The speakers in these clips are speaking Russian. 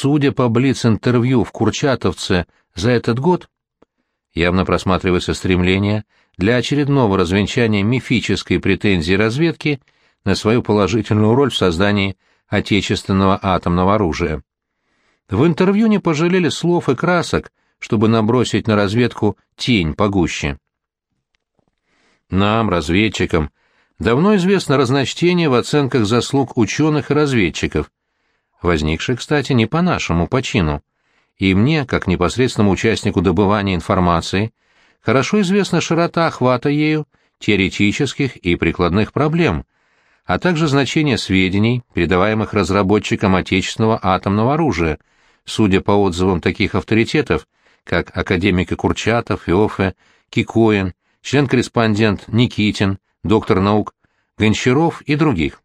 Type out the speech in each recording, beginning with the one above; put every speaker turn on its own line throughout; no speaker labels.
судя по блиц-интервью в Курчатовце за этот год, явно просматривается стремление для очередного развенчания мифической претензии разведки на свою положительную роль в создании отечественного атомного оружия. В интервью не пожалели слов и красок, чтобы набросить на разведку тень погуще. Нам, разведчикам, давно известно разночтение в оценках заслуг ученых и разведчиков, возникшее, кстати, не по нашему почину. И мне, как непосредственному участнику добывания информации, хорошо известна широта охвата ею теоретических и прикладных проблем, а также значение сведений, передаваемых разработчикам отечественного атомного оружия, судя по отзывам таких авторитетов, как академик Курчатов, Иофе, Кикоин, член-корреспондент Никитин, доктор наук Гончаров и других.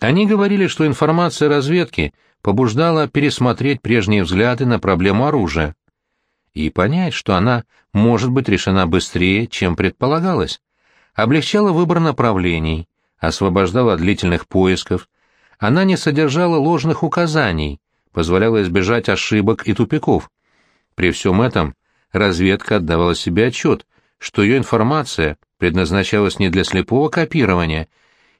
Они говорили, что информация разведки побуждала пересмотреть прежние взгляды на проблему оружия и понять, что она может быть решена быстрее, чем предполагалось, облегчала выбор направлений, освобождала от длительных поисков, она не содержала ложных указаний, позволяла избежать ошибок и тупиков. При всем этом разведка отдавала себе отчет, что ее информация предназначалась не для слепого копирования,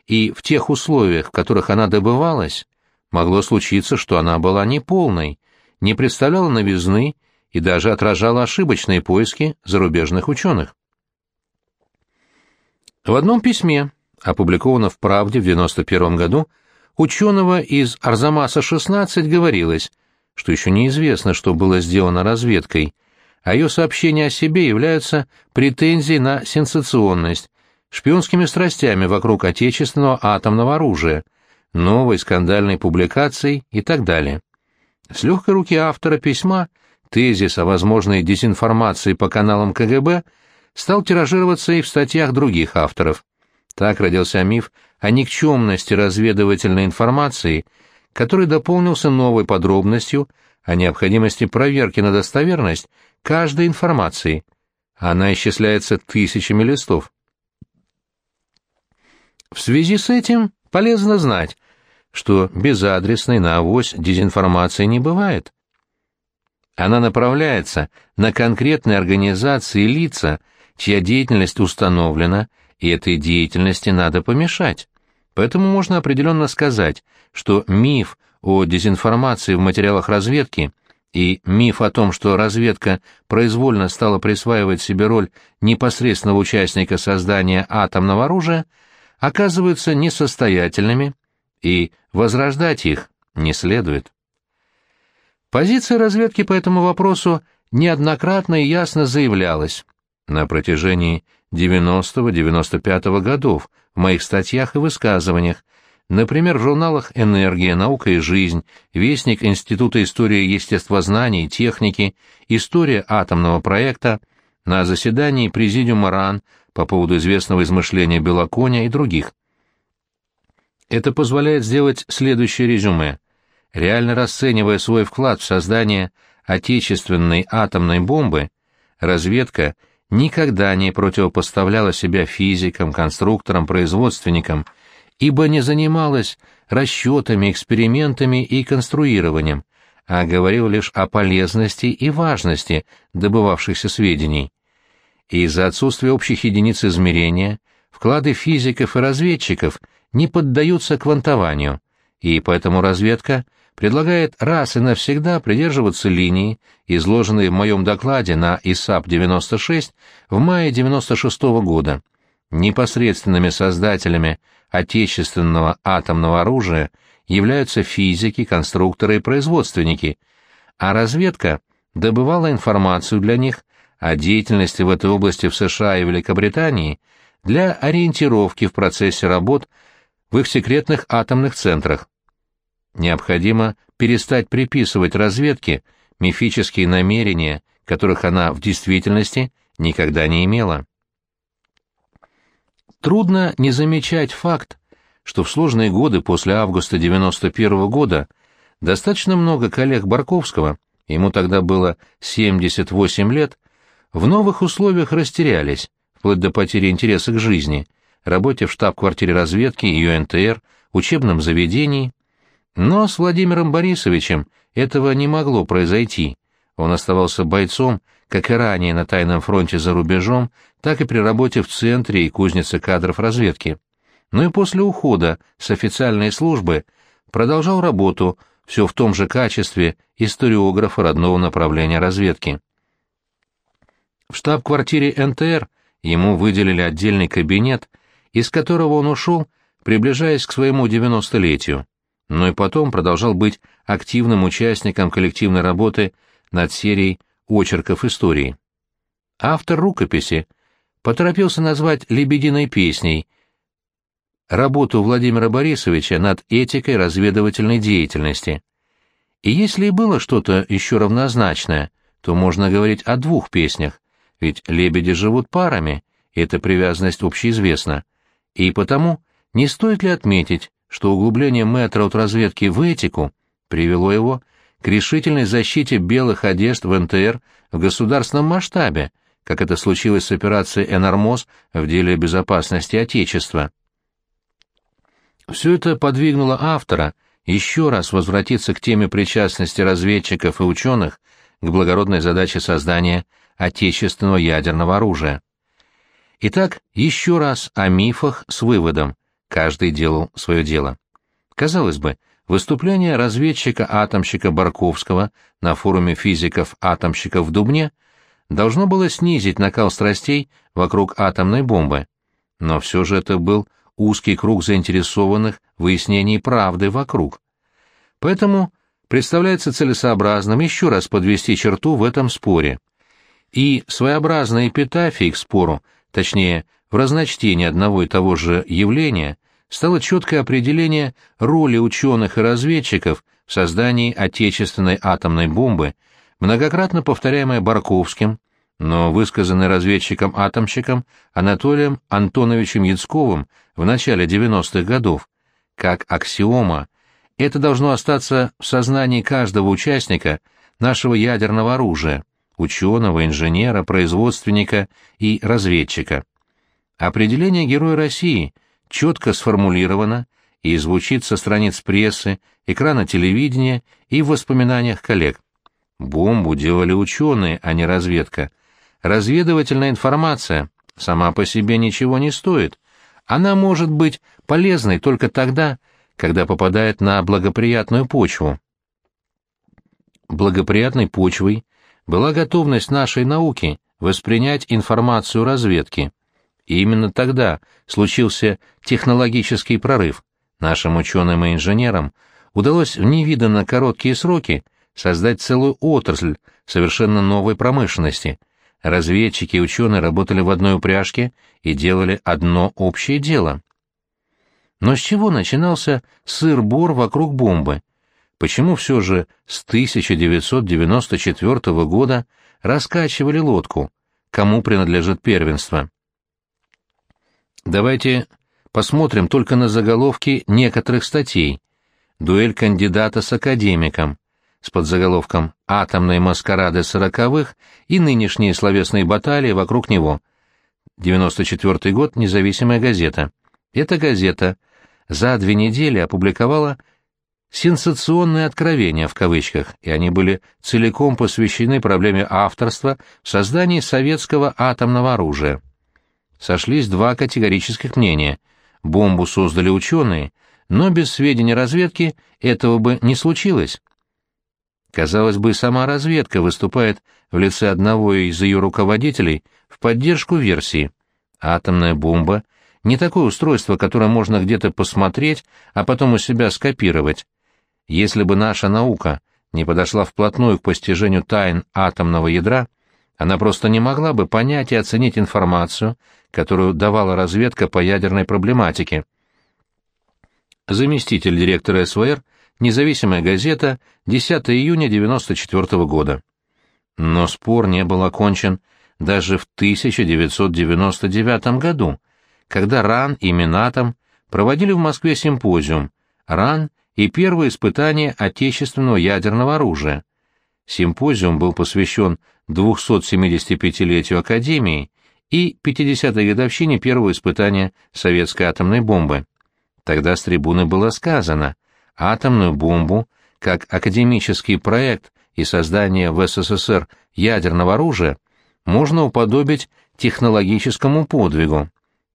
и в тех условиях, в которых она добывалась, могло случиться, что она была неполной, не представляла новизны и даже отражала ошибочные поиски зарубежных ученых. В одном письме, опубликовано в «Правде» в 1991 году, ученого из Арзамаса-16 говорилось, что еще неизвестно, что было сделано разведкой, а ее сообщения о себе являются претензией на сенсационность, шпионскими страстями вокруг отечественного атомного оружия, новой скандальной публикацией и так далее. С легкой руки автора письма тезис о возможной дезинформации по каналам КГБ стал тиражироваться и в статьях других авторов. Так родился миф о никчемности разведывательной информации, который дополнился новой подробностью о необходимости проверки на достоверность каждой информации. Она исчисляется тысячами листов. В связи с этим полезно знать, что безадресной на авось дезинформации не бывает. Она направляется на конкретные организации и лица, чья деятельность установлена, и этой деятельности надо помешать. Поэтому можно определенно сказать, что миф о дезинформации в материалах разведки и миф о том, что разведка произвольно стала присваивать себе роль непосредственного участника создания атомного оружия, оказываются несостоятельными, и возрождать их не следует. Позиция разведки по этому вопросу неоднократно и ясно заявлялась на протяжении 90-95 годов в моих статьях и высказываниях, например, в журналах «Энергия», «Наука и жизнь», «Вестник Института истории естествознания и техники», «История атомного проекта», на заседании Президиума РАН по поводу известного измышления Белоконя и других. Это позволяет сделать следующее резюме. Реально расценивая свой вклад в создание отечественной атомной бомбы, разведка никогда не противопоставляла себя физикам, конструкторам, производственникам, ибо не занималась расчетами, экспериментами и конструированием, а говорила лишь о полезности и важности добывавшихся сведений. Из-за отсутствия общих единиц измерения вклады физиков и разведчиков не поддаются квантованию, и поэтому разведка предлагает раз и навсегда придерживаться линии, изложенной в моем докладе на ИСАП-96 в мае 96 -го года. Непосредственными создателями отечественного атомного оружия являются физики, конструкторы и производственники, а разведка добывала информацию для них о деятельности в этой области в США и Великобритании для ориентировки в процессе работ в их секретных атомных центрах. Необходимо перестать приписывать разведке мифические намерения, которых она в действительности никогда не имела. Трудно не замечать факт, что в сложные годы после августа 91 -го года достаточно много коллег Барковского, ему тогда было 78 лет, в новых условиях растерялись, вплоть до потери интереса к жизни, работе в штаб-квартире разведки, ее НТР, учебном заведении. Но с Владимиром Борисовичем этого не могло произойти. Он оставался бойцом, как и ранее на тайном фронте за рубежом, так и при работе в Центре и кузнице кадров разведки. Но и после ухода с официальной службы продолжал работу все в том же качестве историографа родного направления разведки. В штаб-квартире НТР ему выделили отдельный кабинет, из которого он ушел, приближаясь к своему 90-летию, но и потом продолжал быть активным участником коллективной работы над серией очерков истории. Автор рукописи поторопился назвать «Лебединой песней» работу Владимира Борисовича над этикой разведывательной деятельности. И если и было что-то еще равнозначное, то можно говорить о двух песнях, ведь лебеди живут парами, и эта привязанность общеизвестна. И потому не стоит ли отметить, что углубление мэтра от разведки в этику привело его к решительной защите белых одежд в НТР в государственном масштабе, как это случилось с операцией «Энормоз» в деле безопасности Отечества. Все это подвигнуло автора еще раз возвратиться к теме причастности разведчиков и ученых к благородной задаче создания отечественного ядерного оружия. Итак, еще раз о мифах с выводом. Каждый делал свое дело. Казалось бы, выступление разведчика-атомщика Барковского на форуме физиков-атомщиков в Дубне должно было снизить накал страстей вокруг атомной бомбы. Но все же это был узкий круг заинтересованных в выяснении правды вокруг. Поэтому представляется целесообразным еще раз подвести черту в этом споре. И своеобразной эпитафией к спору, точнее, в разночтении одного и того же явления, стало четкое определение роли ученых и разведчиков в создании отечественной атомной бомбы, многократно повторяемое Барковским, но высказанный разведчиком-атомщиком Анатолием Антоновичем Яцковым в начале 90-х годов, как аксиома, это должно остаться в сознании каждого участника нашего ядерного оружия, ученого, инженера, производственника и разведчика. Определение Героя России четко сформулировано и звучит со страниц прессы, экрана телевидения и в воспоминаниях коллег. Бомбу делали ученые, а не разведка. Разведывательная информация сама по себе ничего не стоит. Она может быть полезной только тогда, когда попадает на благоприятную почву. Благоприятной почвой была готовность нашей науки воспринять информацию разведки. И именно тогда случился технологический прорыв. Нашим ученым и инженерам удалось в невиданно короткие сроки создать целую отрасль совершенно новой промышленности, разведчики и ученые работали в одной упряжке и делали одно общее дело. Но с чего начинался сыр-бор вокруг бомбы? Почему все же с 1994 года раскачивали лодку? Кому принадлежит первенство? Давайте посмотрим только на заголовки некоторых статей. Дуэль кандидата с академиком с подзаголовком «Атомные маскарады сороковых» и нынешние словесные баталии вокруг него. 94 год, независимая газета. Эта газета за две недели опубликовала «сенсационные откровения» в кавычках, и они были целиком посвящены проблеме авторства в создании советского атомного оружия. Сошлись два категорических мнения. Бомбу создали ученые, но без сведений разведки этого бы не случилось. Казалось бы, сама разведка выступает в лице одного из ее руководителей в поддержку версии. Атомная бомба — не такое устройство, которое можно где-то посмотреть, а потом у себя скопировать. Если бы наша наука не подошла вплотную к постижению тайн атомного ядра, она просто не могла бы понять и оценить информацию, которую давала разведка по ядерной проблематике. Заместитель директора СВР — Независимая газета, 10 июня 94 года. Но спор не был окончен даже в 1999 году, когда РАН и Минатом проводили в Москве симпозиум «РАН и первые испытания отечественного ядерного оружия». Симпозиум был посвящен 275-летию Академии и 50-й годовщине первого испытания советской атомной бомбы. Тогда с трибуны было сказано – атомную бомбу как академический проект и создание в СССР ядерного оружия можно уподобить технологическому подвигу.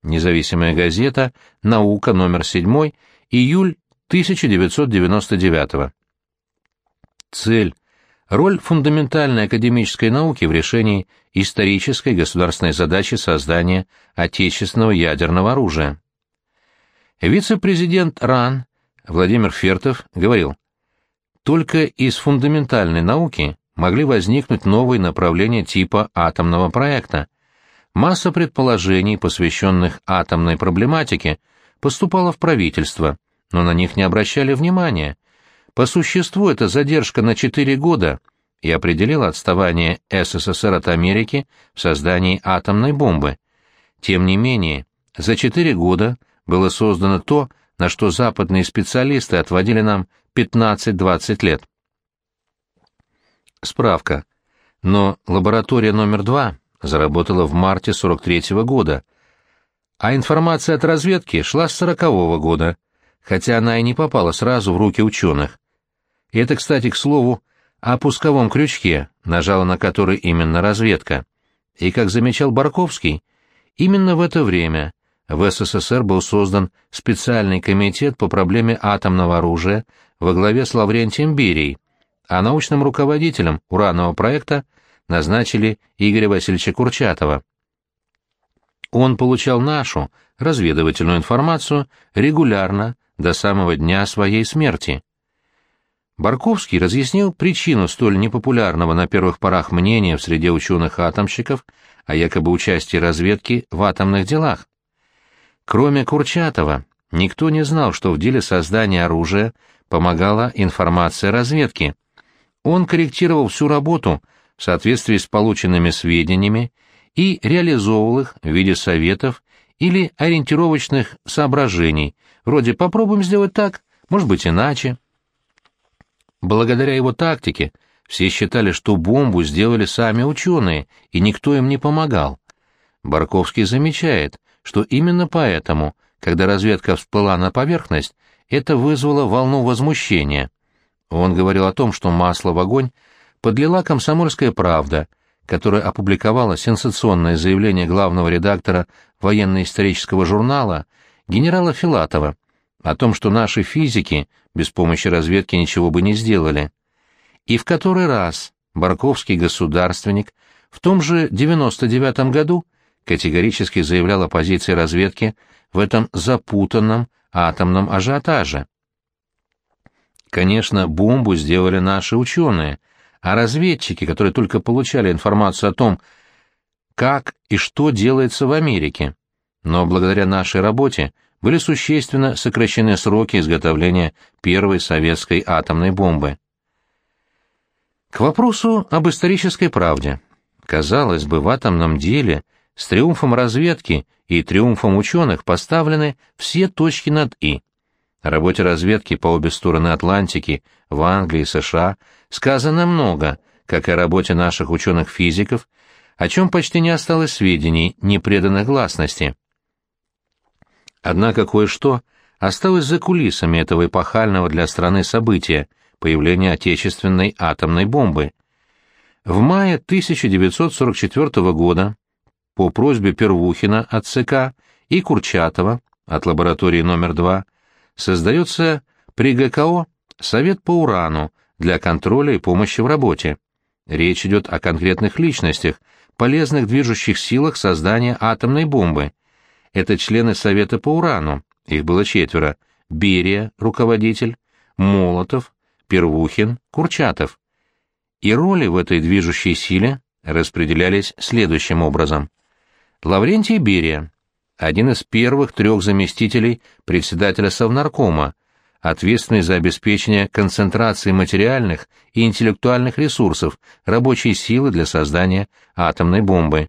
Независимая газета «Наука» номер 7, июль 1999 Цель. Роль фундаментальной академической науки в решении исторической государственной задачи создания отечественного ядерного оружия. Вице-президент РАН Владимир Фертов говорил, «Только из фундаментальной науки могли возникнуть новые направления типа атомного проекта. Масса предположений, посвященных атомной проблематике, поступала в правительство, но на них не обращали внимания. По существу эта задержка на 4 года и определила отставание СССР от Америки в создании атомной бомбы. Тем не менее, за 4 года было создано то, на что западные специалисты отводили нам 15-20 лет. Справка. Но лаборатория номер два заработала в марте 43 -го года, а информация от разведки шла с 40 -го года, хотя она и не попала сразу в руки ученых. И это, кстати, к слову, о пусковом крючке, нажала на который именно разведка. И, как замечал Барковский, именно в это время в СССР был создан специальный комитет по проблеме атомного оружия во главе с Лаврентием Берией, а научным руководителем уранового проекта назначили Игоря Васильевича Курчатова. Он получал нашу, разведывательную информацию, регулярно, до самого дня своей смерти. Барковский разъяснил причину столь непопулярного на первых порах мнения в среде ученых-атомщиков о якобы участии разведки в атомных делах. Кроме Курчатова, никто не знал, что в деле создания оружия помогала информация разведки. Он корректировал всю работу в соответствии с полученными сведениями и реализовывал их в виде советов или ориентировочных соображений, вроде «попробуем сделать так, может быть иначе». Благодаря его тактике все считали, что бомбу сделали сами ученые, и никто им не помогал. Барковский замечает, что именно поэтому, когда разведка всплыла на поверхность, это вызвало волну возмущения. Он говорил о том, что масло в огонь подлила «Комсомольская правда», которая опубликовала сенсационное заявление главного редактора военно-исторического журнала генерала Филатова о том, что наши физики без помощи разведки ничего бы не сделали. И в который раз Барковский государственник в том же 99 году категорически заявлял о позиции разведки в этом запутанном атомном ажиотаже. Конечно, бомбу сделали наши ученые, а разведчики, которые только получали информацию о том, как и что делается в Америке. Но благодаря нашей работе были существенно сокращены сроки изготовления первой советской атомной бомбы. К вопросу об исторической правде. Казалось бы, в атомном деле с триумфом разведки и триумфом ученых поставлены все точки над «и». О работе разведки по обе стороны Атлантики, в Англии и США, сказано много, как и о работе наших ученых-физиков, о чем почти не осталось сведений, не преданных гласности. Однако кое-что осталось за кулисами этого эпохального для страны события – появления отечественной атомной бомбы. В мае 1944 года по просьбе Первухина от ЦК и Курчатова от лаборатории номер 2 создается при ГКО Совет по урану для контроля и помощи в работе. Речь идет о конкретных личностях, полезных движущих силах создания атомной бомбы. Это члены Совета по урану, их было четверо, Берия, руководитель, Молотов, Первухин, Курчатов. И роли в этой движущей силе распределялись следующим образом. Лаврентий Берия, один из первых трех заместителей председателя Совнаркома, ответственный за обеспечение концентрации материальных и интеллектуальных ресурсов, рабочей силы для создания атомной бомбы.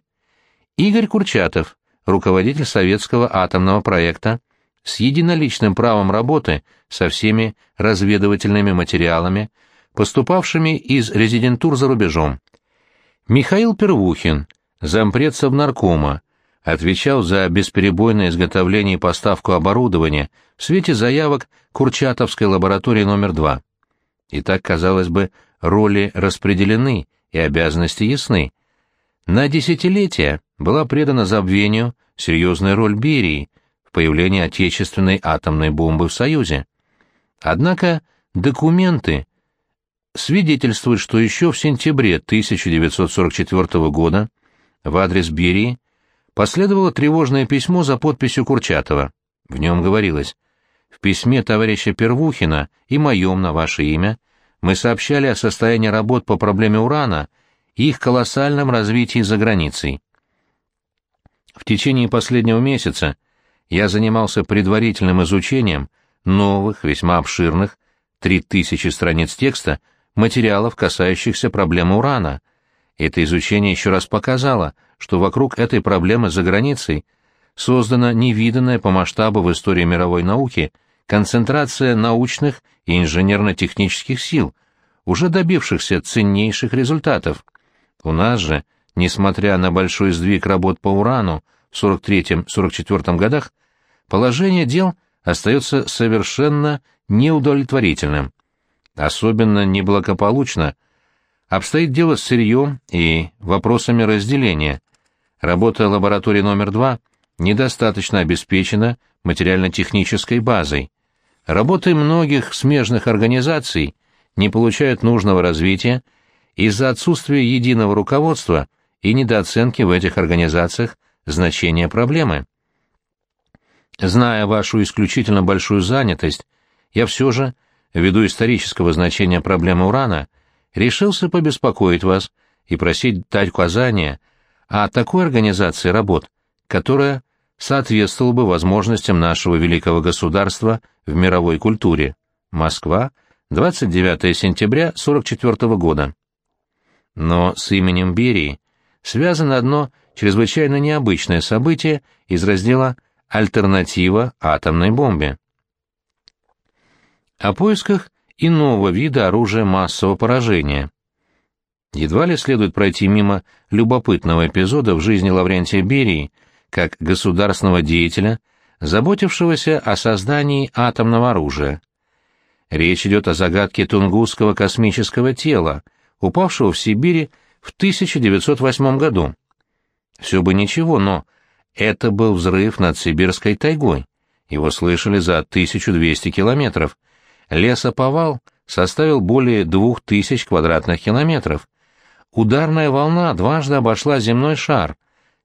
Игорь Курчатов, руководитель советского атомного проекта, с единоличным правом работы со всеми разведывательными материалами, поступавшими из резидентур за рубежом. Михаил Первухин, зампред Совнаркома, отвечал за бесперебойное изготовление и поставку оборудования в свете заявок Курчатовской лаборатории номер 2. Итак, казалось бы, роли распределены и обязанности ясны. На десятилетия была предана забвению серьезная роль Берии в появлении отечественной атомной бомбы в Союзе. Однако документы свидетельствуют, что еще в сентябре 1944 года в адрес Берии последовало тревожное письмо за подписью Курчатова. В нем говорилось «В письме товарища Первухина и моем на ваше имя мы сообщали о состоянии работ по проблеме урана и их колоссальном развитии за границей. В течение последнего месяца я занимался предварительным изучением новых, весьма обширных, 3000 страниц текста, материалов, касающихся проблемы урана. Это изучение еще раз показало, что вокруг этой проблемы за границей создана невиданная по масштабу в истории мировой науки концентрация научных и инженерно-технических сил, уже добившихся ценнейших результатов. У нас же, несмотря на большой сдвиг работ по урану в 43-44 годах, положение дел остается совершенно неудовлетворительным. Особенно неблагополучно обстоит дело с сырьем и вопросами разделения. Работа лаборатории номер два недостаточно обеспечена материально-технической базой. Работы многих смежных организаций не получают нужного развития из-за отсутствия единого руководства и недооценки в этих организациях значения проблемы. Зная вашу исключительно большую занятость, я все же, ввиду исторического значения проблемы урана, решился побеспокоить вас и просить дать указания о такой организации работ, которая соответствовала бы возможностям нашего великого государства в мировой культуре. Москва, 29 сентября 44 года. Но с именем Берии связано одно чрезвычайно необычное событие из раздела «Альтернатива атомной бомбе». О поисках иного вида оружия массового поражения. Едва ли следует пройти мимо любопытного эпизода в жизни Лаврентия Берии как государственного деятеля, заботившегося о создании атомного оружия. Речь идет о загадке Тунгусского космического тела, упавшего в Сибири в 1908 году. Все бы ничего, но это был взрыв над сибирской тайгой. Его слышали за 1200 километров. Лесоповал составил более 2000 квадратных километров. Ударная волна дважды обошла земной шар.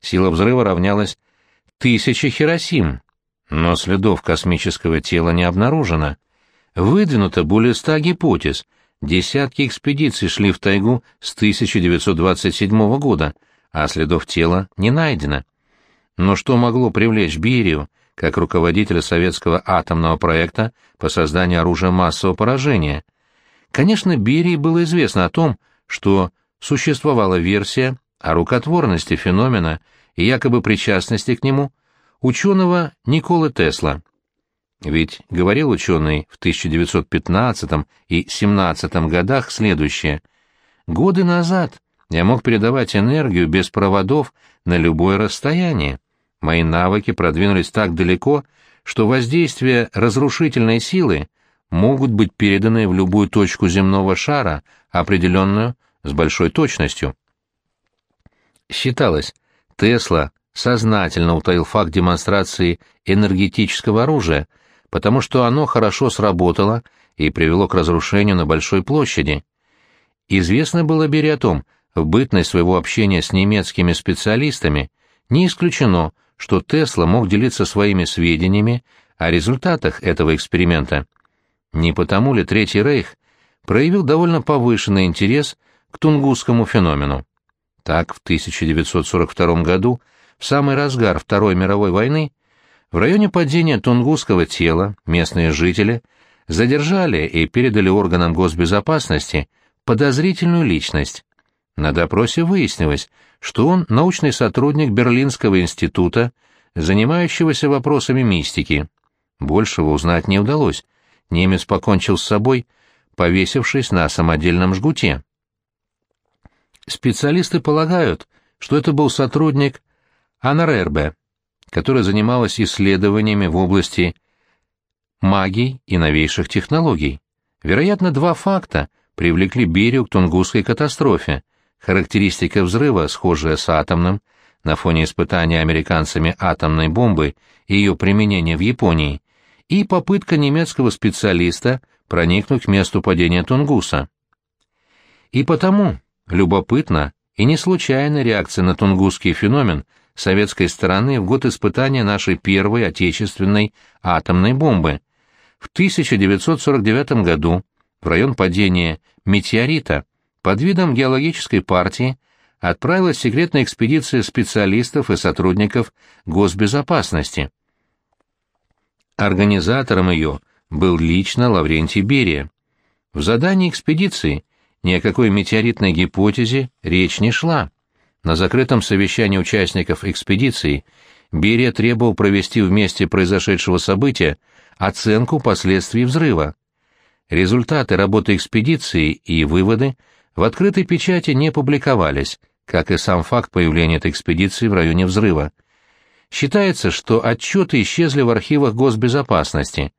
Сила взрыва равнялась тысяче Хиросим. Но следов космического тела не обнаружено. Выдвинуто более ста гипотез. Десятки экспедиций шли в тайгу с 1927 года — а следов тела не найдено. Но что могло привлечь Берию, как руководителя советского атомного проекта по созданию оружия массового поражения? Конечно, Берии было известно о том, что существовала версия о рукотворности феномена и якобы причастности к нему ученого Николы Тесла. Ведь говорил ученый в 1915 и 17 годах следующее. Годы назад я мог передавать энергию без проводов на любое расстояние. Мои навыки продвинулись так далеко, что воздействие разрушительной силы могут быть переданы в любую точку земного шара, определенную с большой точностью. Считалось, Тесла сознательно утаил факт демонстрации энергетического оружия, потому что оно хорошо сработало и привело к разрушению на большой площади. Известно было Бери о том, в бытность своего общения с немецкими специалистами не исключено, что Тесла мог делиться своими сведениями о результатах этого эксперимента. Не потому ли Третий Рейх проявил довольно повышенный интерес к тунгусскому феномену? Так, в 1942 году, в самый разгар Второй мировой войны, в районе падения тунгусского тела местные жители задержали и передали органам госбезопасности подозрительную личность. На допросе выяснилось, что он научный сотрудник Берлинского института, занимающегося вопросами мистики. Большего узнать не удалось. Немец покончил с собой, повесившись на самодельном жгуте. Специалисты полагают, что это был сотрудник Анарербе, которая занималась исследованиями в области магий и новейших технологий. Вероятно, два факта привлекли Берию к Тунгусской катастрофе. Характеристика взрыва, схожая с атомным, на фоне испытания американцами атомной бомбы и ее применения в Японии, и попытка немецкого специалиста проникнуть к месту падения Тунгуса. И потому любопытна и не случайная реакция на тунгусский феномен советской стороны в год испытания нашей первой отечественной атомной бомбы. В 1949 году в район падения метеорита под видом геологической партии отправилась секретная экспедиция специалистов и сотрудников госбезопасности. Организатором ее был лично Лаврентий Берия. В задании экспедиции ни о какой метеоритной гипотезе речь не шла. На закрытом совещании участников экспедиции Берия требовал провести в месте произошедшего события оценку последствий взрыва. Результаты работы экспедиции и выводы в открытой печати не публиковались, как и сам факт появления этой экспедиции в районе взрыва. Считается, что отчеты исчезли в архивах госбезопасности,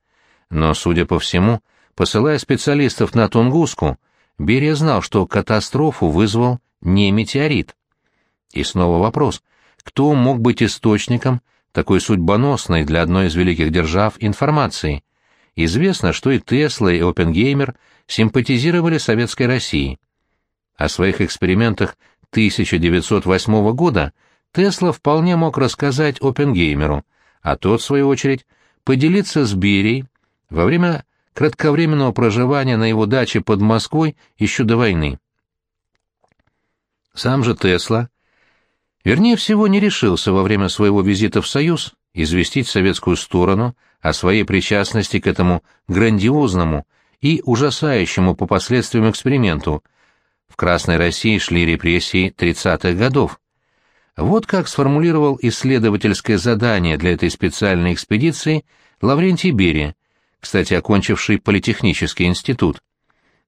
но, судя по всему, посылая специалистов на Тунгуску, Берия знал, что катастрофу вызвал не метеорит. И снова вопрос, кто мог быть источником такой судьбоносной для одной из великих держав информации? Известно, что и Тесла, и Оппенгеймер симпатизировали Советской России. О своих экспериментах 1908 года Тесла вполне мог рассказать Оппенгеймеру, а тот, в свою очередь, поделиться с Берией во время кратковременного проживания на его даче под Москвой еще до войны. Сам же Тесла, вернее всего, не решился во время своего визита в Союз известить советскую сторону о своей причастности к этому грандиозному и ужасающему по последствиям эксперименту. В Красной России шли репрессии 30-х годов. Вот как сформулировал исследовательское задание для этой специальной экспедиции Лаврентий Берия, кстати, окончивший политехнический институт.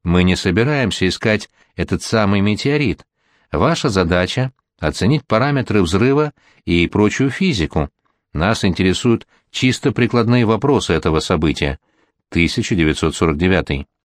Мы не собираемся искать этот самый метеорит. Ваша задача — оценить параметры взрыва и прочую физику. Нас интересуют чисто прикладные вопросы этого события. 1949.